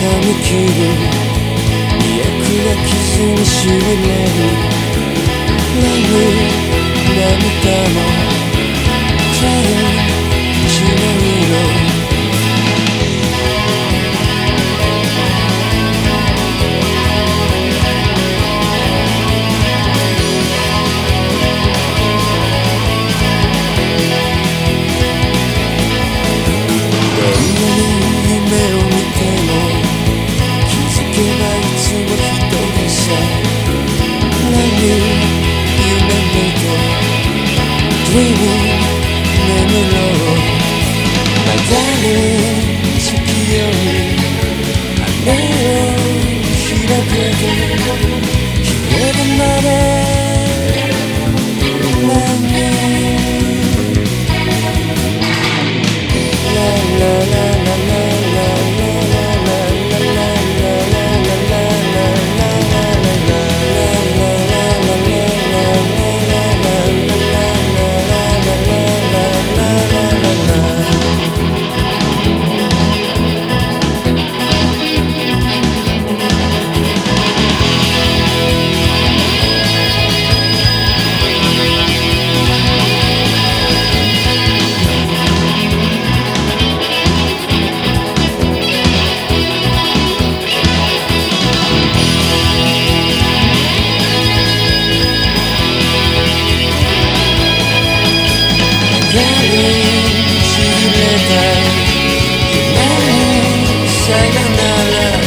髪切る2役が傷にしびれる。 없어. 나는 유명해도 dreaming 내 눈으로 바다는 지키려니 내일 희락해도 기대된 말에 しぐ夢にさよなら